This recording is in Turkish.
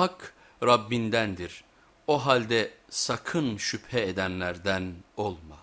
Hak Rabbindendir. O halde sakın şüphe edenlerden olma.